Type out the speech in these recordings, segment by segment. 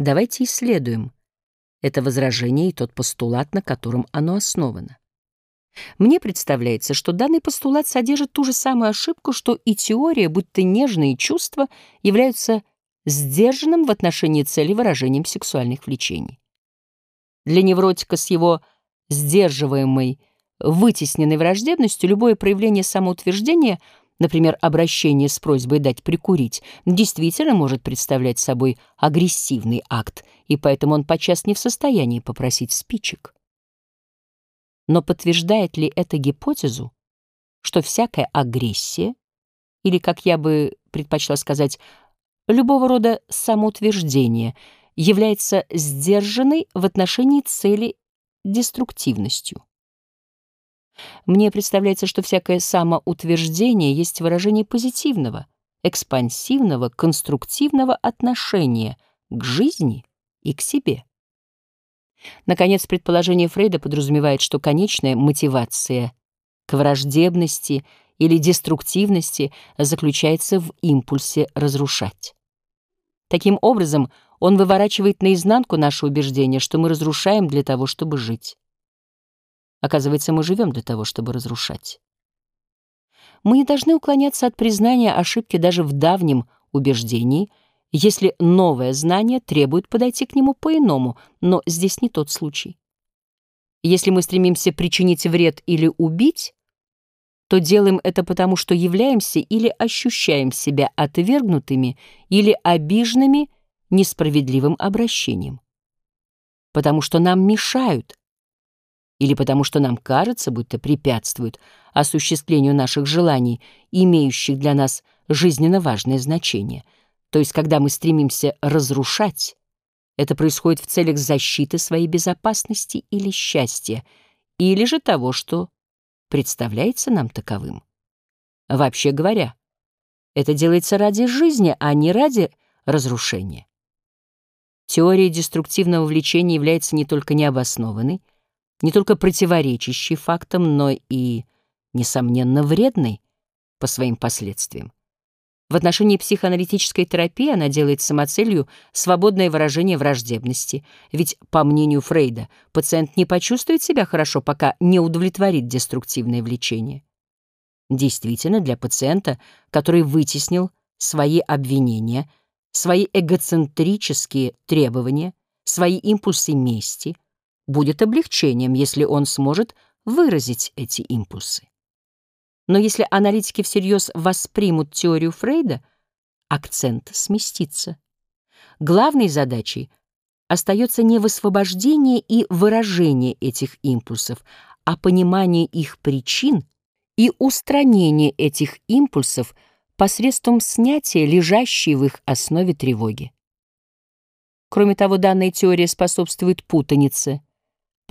Давайте исследуем это возражение и тот постулат, на котором оно основано. Мне представляется, что данный постулат содержит ту же самую ошибку, что и теория, будто нежные чувства являются сдержанным в отношении цели выражением сексуальных влечений. Для невротика с его сдерживаемой, вытесненной враждебностью любое проявление самоутверждения, например, обращение с просьбой дать прикурить, действительно может представлять собой агрессивный акт, и поэтому он подчас не в состоянии попросить спичек. Но подтверждает ли это гипотезу, что всякая агрессия, или, как я бы предпочла сказать, любого рода самоутверждение, является сдержанной в отношении цели деструктивностью? Мне представляется, что всякое самоутверждение есть выражение позитивного, экспансивного, конструктивного отношения к жизни и к себе. Наконец, предположение Фрейда подразумевает, что конечная мотивация к враждебности или деструктивности заключается в импульсе разрушать. Таким образом, он выворачивает наизнанку наше убеждение, что мы разрушаем для того, чтобы жить. Оказывается, мы живем для того, чтобы разрушать. Мы не должны уклоняться от признания ошибки даже в давнем убеждении — если новое знание требует подойти к нему по-иному, но здесь не тот случай. Если мы стремимся причинить вред или убить, то делаем это потому, что являемся или ощущаем себя отвергнутыми или обиженными несправедливым обращением. Потому что нам мешают, или потому что нам кажется, будто препятствуют осуществлению наших желаний, имеющих для нас жизненно важное значение — то есть когда мы стремимся разрушать, это происходит в целях защиты своей безопасности или счастья, или же того, что представляется нам таковым. Вообще говоря, это делается ради жизни, а не ради разрушения. Теория деструктивного влечения является не только необоснованной, не только противоречащей фактам, но и, несомненно, вредной по своим последствиям. В отношении психоаналитической терапии она делает самоцелью свободное выражение враждебности, ведь, по мнению Фрейда, пациент не почувствует себя хорошо, пока не удовлетворит деструктивное влечение. Действительно, для пациента, который вытеснил свои обвинения, свои эгоцентрические требования, свои импульсы мести, будет облегчением, если он сможет выразить эти импульсы. Но если аналитики всерьез воспримут теорию Фрейда, акцент сместится. Главной задачей остается не высвобождение и выражение этих импульсов, а понимание их причин и устранение этих импульсов посредством снятия лежащей в их основе тревоги. Кроме того, данная теория способствует путанице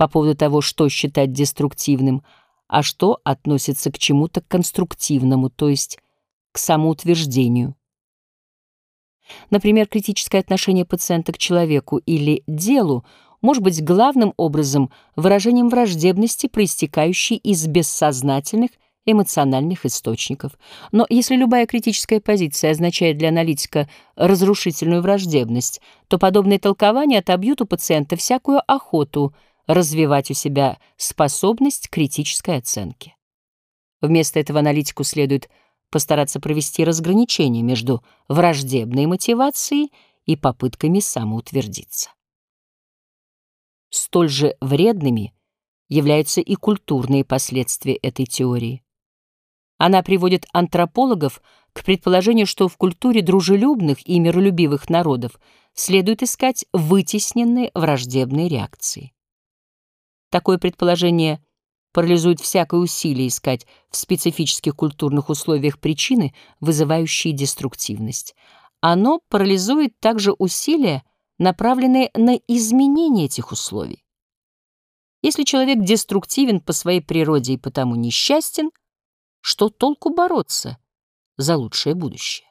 по поводу того, что считать деструктивным – а что относится к чему-то конструктивному, то есть к самоутверждению. Например, критическое отношение пациента к человеку или делу может быть главным образом выражением враждебности, проистекающей из бессознательных эмоциональных источников. Но если любая критическая позиция означает для аналитика разрушительную враждебность, то подобные толкования отобьют у пациента всякую охоту – развивать у себя способность критической оценки. Вместо этого аналитику следует постараться провести разграничение между враждебной мотивацией и попытками самоутвердиться. Столь же вредными являются и культурные последствия этой теории. Она приводит антропологов к предположению, что в культуре дружелюбных и миролюбивых народов следует искать вытесненные враждебные реакции. Такое предположение парализует всякое усилие искать в специфических культурных условиях причины, вызывающие деструктивность. Оно парализует также усилия, направленные на изменение этих условий. Если человек деструктивен по своей природе и потому несчастен, что толку бороться за лучшее будущее?